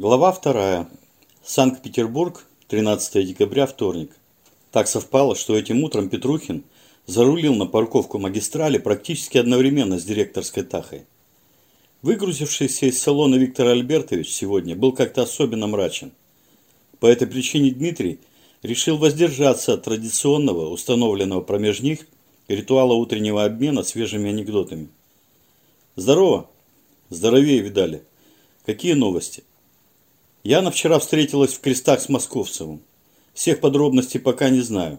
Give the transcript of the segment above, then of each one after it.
Глава 2. Санкт-Петербург, 13 декабря, вторник. Так совпало, что этим утром Петрухин зарулил на парковку магистрали практически одновременно с директорской Тахой. Выгрузившийся из салона Виктор Альбертович сегодня был как-то особенно мрачен. По этой причине Дмитрий решил воздержаться от традиционного, установленного промеж них, ритуала утреннего обмена свежими анекдотами. «Здорово!» «Здоровее видали. Какие новости?» Яна вчера встретилась в крестах с Московцевым. Всех подробностей пока не знаю.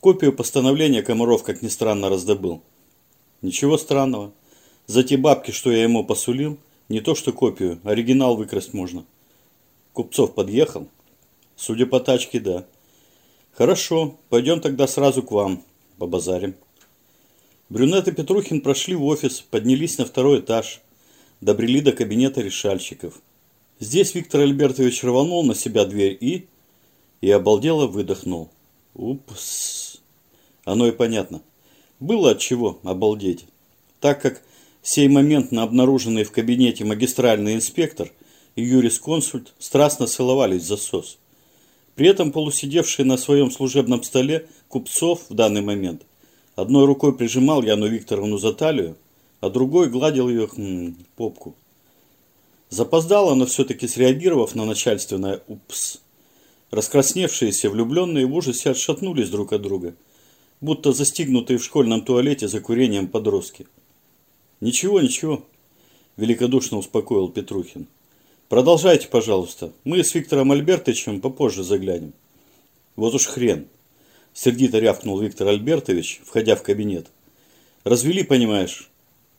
Копию постановления Комаров, как ни странно, раздобыл. Ничего странного. За те бабки, что я ему посулил, не то что копию, оригинал выкрасть можно. Купцов подъехал? Судя по тачке, да. Хорошо, пойдем тогда сразу к вам, побазарим. Брюнет и Петрухин прошли в офис, поднялись на второй этаж, добрели до кабинета решальщиков. Здесь Виктор Альбертович рванул на себя дверь и... И обалдело выдохнул. Упс. Оно и понятно. Было от чего обалдеть. Так как сей моментно обнаруженный в кабинете магистральный инспектор и юрисконсульт страстно целовались в засос. При этом полусидевший на своем служебном столе Купцов в данный момент одной рукой прижимал Яну Викторовну за талию, а другой гладил ее хм, попку. Запоздало, но все-таки среагировав на начальственное «упс», раскрасневшиеся влюбленные в ужасе отшатнулись друг от друга, будто застигнутые в школьном туалете за курением подростки. «Ничего, ничего», – великодушно успокоил Петрухин. «Продолжайте, пожалуйста. Мы с Виктором Альбертовичем попозже заглянем». «Вот уж хрен», – сердито рявкнул Виктор Альбертович, входя в кабинет. «Развели, понимаешь,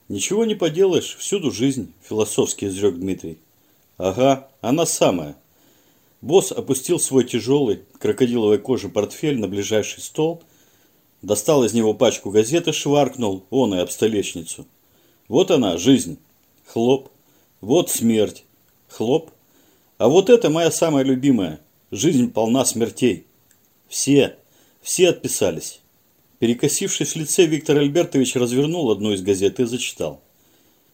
«Ничего не поделаешь, всюду жизнь», – философски изрек Дмитрий. «Ага, она самая». Босс опустил свой тяжелый крокодиловой кожи портфель на ближайший стол, достал из него пачку газет и шваркнул он и об столешницу. Вот она, жизнь. Хлоп. Вот смерть. Хлоп. А вот это моя самая любимая. Жизнь полна смертей. Все, все отписались. Перекосившись в лице, Виктор Альбертович развернул одну из газет и зачитал.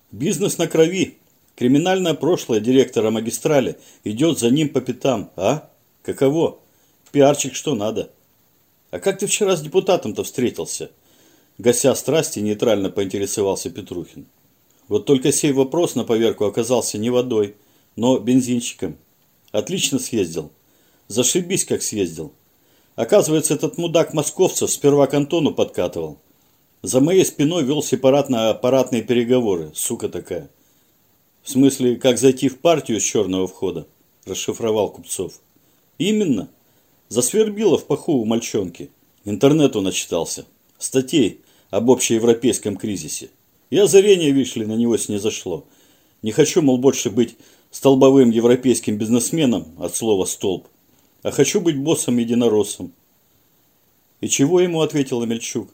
«Бизнес на крови. Криминальное прошлое директора магистрали идет за ним по пятам. А? Каково? Пиарчик что надо. А как ты вчера с депутатом-то встретился?» Гася страсти, нейтрально поинтересовался Петрухин. Вот только сей вопрос на поверку оказался не водой, но бензинчиком. Отлично съездил. Зашибись, как съездил. Оказывается, этот мудак московцев сперва к Антону подкатывал. За моей спиной вел сепаратно-аппаратные переговоры, сука такая. В смысле, как зайти в партию с черного входа, расшифровал Купцов. Именно. Засвербило в паху у мальчонки. Интернету начитался. Статей об общеевропейском кризисе. И озарение, видишь ли, на него снизошло. Не хочу, мол, больше быть столбовым европейским бизнесменом от слова «столб», а хочу быть боссом-единороссом. И чего ему ответил Амельчук?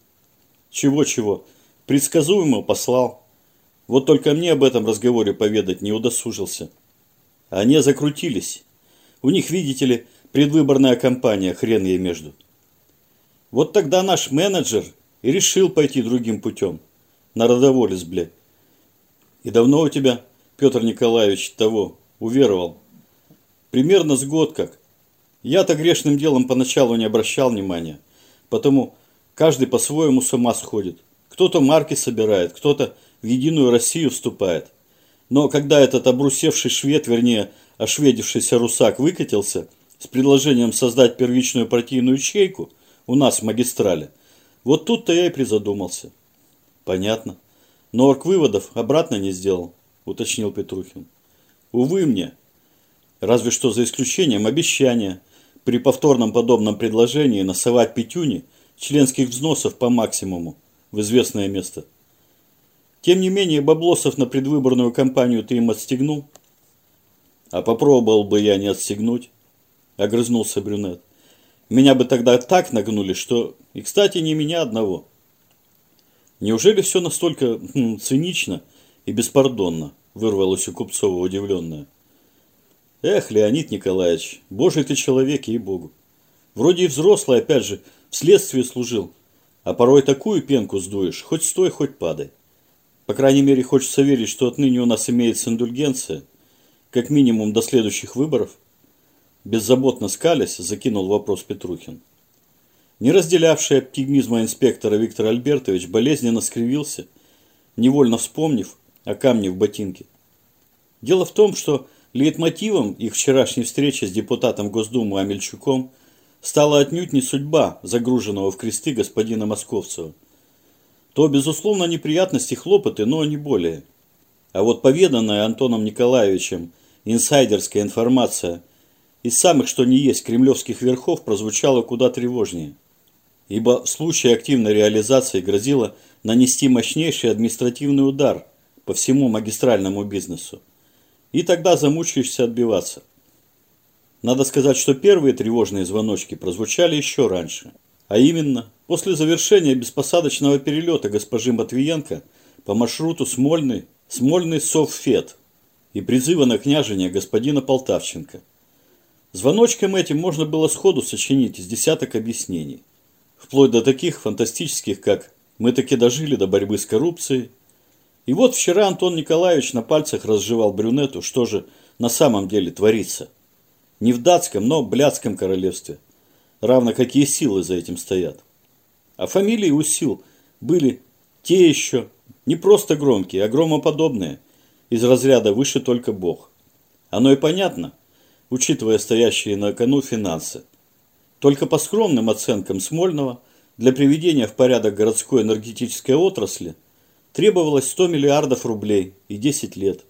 Чего-чего? Предсказуемо послал. Вот только мне об этом разговоре поведать не удосужился. Они закрутились. У них, видите ли, предвыборная кампания, хрен ей между. Вот тогда наш менеджер и решил пойти другим путем. Народоволец, бля. И давно у тебя, Петр Николаевич, того, уверовал? Примерно с год как. Я-то грешным делом поначалу не обращал внимания, потому каждый по-своему с ума сходит. Кто-то марки собирает, кто-то в Единую Россию вступает. Но когда этот обрусевший швед, вернее, ошведившийся русак выкатился с предложением создать первичную партийную ячейку у нас в магистрале, вот тут-то я и призадумался. Понятно. Но орг-выводов обратно не сделал, уточнил Петрухин. Увы мне. Разве что за исключением обещания – при повторном подобном предложении насовать пятюни членских взносов по максимуму в известное место. Тем не менее, баблосов на предвыборную кампанию ты им отстегнул? А попробовал бы я не отстегнуть, огрызнулся брюнет. Меня бы тогда так нагнули, что... И, кстати, не меня одного. Неужели все настолько хм, цинично и беспардонно? Вырвалось у Купцова удивленное. Эх, Леонид Николаевич, божий ты человек, ей-богу. Вроде и взрослый, опять же, в следствии служил. А порой такую пенку сдуешь, хоть стой, хоть падай. По крайней мере, хочется верить, что отныне у нас имеется индульгенция. как минимум до следующих выборов? Беззаботно скалясь, закинул вопрос Петрухин. Не разделявший оптимизма инспектора Виктор Альбертович болезненно скривился, невольно вспомнив о камне в ботинке. Дело в том, что лейтмотивом их вчерашней встречи с депутатом Госдумы Амельчуком стала отнюдь не судьба загруженного в кресты господина Московцева. То, безусловно, неприятности хлопоты, но не более. А вот поведанная Антоном Николаевичем инсайдерская информация из самых что ни есть кремлевских верхов прозвучала куда тревожнее. Ибо в случае активной реализации грозило нанести мощнейший административный удар по всему магистральному бизнесу. И тогда замучаешься отбиваться. Надо сказать, что первые тревожные звоночки прозвучали еще раньше. А именно, после завершения беспосадочного перелета госпожи Матвиенко по маршруту Смольный, Смольный Совфет и призыва на княжение господина Полтавченко. Звоночком этим можно было сходу сочинить из десяток объяснений. Вплоть до таких фантастических, как «мы таки дожили до борьбы с коррупцией». И вот вчера Антон Николаевич на пальцах разжевал брюнету, что же на самом деле творится. Не в датском, но блядском королевстве. Равно какие силы за этим стоят. А фамилии у сил были те еще, не просто громкие, а громоподобные – из разряда «выше только Бог». Оно и понятно, учитывая стоящие на кону финансы. Только по скромным оценкам Смольного для приведения в порядок городской энергетической отрасли требовалось 100 миллиардов рублей и 10 лет.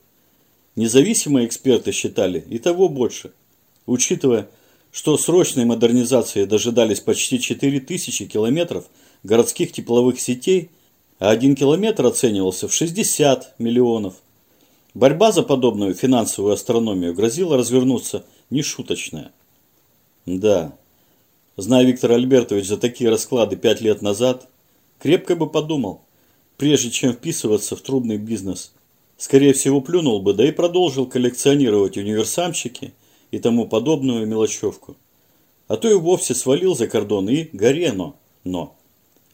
Независимые эксперты считали и того больше, учитывая, что срочной модернизации дожидались почти 4000 километров городских тепловых сетей, а один километр оценивался в 60 миллионов – Борьба за подобную финансовую астрономию грозила развернуться нешуточная. Да, зная Виктор Альбертович за такие расклады пять лет назад, крепко бы подумал, прежде чем вписываться в трудный бизнес. Скорее всего, плюнул бы, да и продолжил коллекционировать универсамчики и тому подобную мелочевку. А то и вовсе свалил за кордон и горено. Но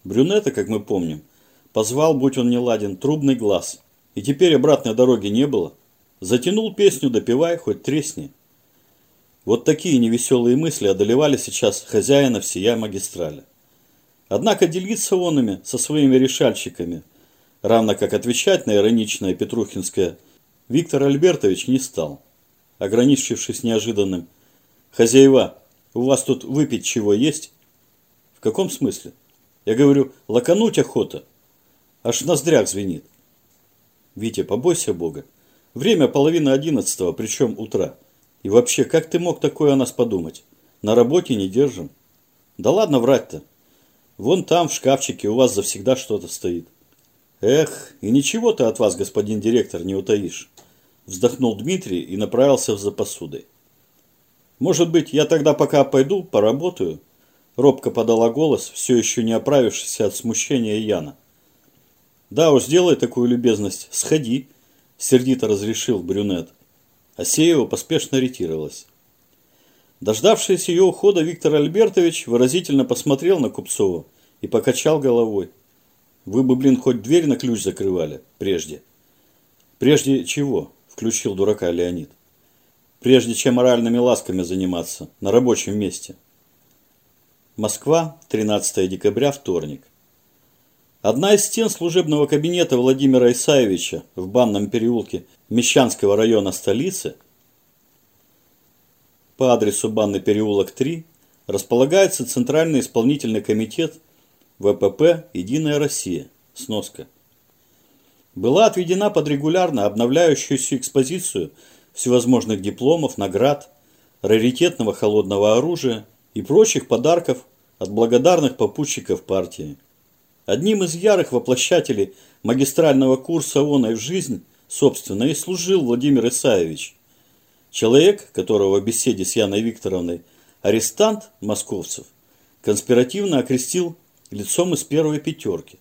брюнета, как мы помним, позвал, будь он не ладен, трубный глаз – и теперь обратной дороги не было. Затянул песню, допивай, хоть тресни. Вот такие невеселые мысли одолевали сейчас хозяина всея магистрали. Однако делиться онами со своими решальщиками, равно как отвечать на ироничное Петрухинское, Виктор Альбертович не стал, ограничившись неожиданным «Хозяева, у вас тут выпить чего есть?» «В каком смысле?» «Я говорю, лакануть охота». Аж в ноздрях звенит. Витя, побойся Бога. Время половина одиннадцатого, причем утра. И вообще, как ты мог такое о нас подумать? На работе не держим. Да ладно врать-то. Вон там, в шкафчике, у вас завсегда что-то стоит. Эх, и ничего ты от вас, господин директор, не утаишь. Вздохнул Дмитрий и направился за посудой. Может быть, я тогда пока пойду, поработаю? Робко подала голос, все еще не оправившийся от смущения Яна. «Да уж, сделай такую любезность, сходи», – сердито разрешил брюнет. Асеева поспешно ретировалась. Дождавшись ее ухода, Виктор Альбертович выразительно посмотрел на Купцова и покачал головой. «Вы бы, блин, хоть дверь на ключ закрывали прежде». «Прежде чего?» – включил дурака Леонид. «Прежде чем моральными ласками заниматься на рабочем месте». Москва, 13 декабря, вторник. Одна из стен служебного кабинета Владимира Исаевича в банном переулке Мещанского района столицы по адресу Банный переулок 3 располагается Центральный исполнительный комитет ВПП «Единая Россия». Сноска. Была отведена под регулярно обновляющуюся экспозицию всевозможных дипломов, наград, раритетного холодного оружия и прочих подарков от благодарных попутчиков партии. Одним из ярых воплощателей магистрального курса ООН в жизнь, собственно, и служил Владимир Исаевич. Человек, которого в беседе с Яной Викторовной арестант московцев конспиративно окрестил лицом из первой пятерки.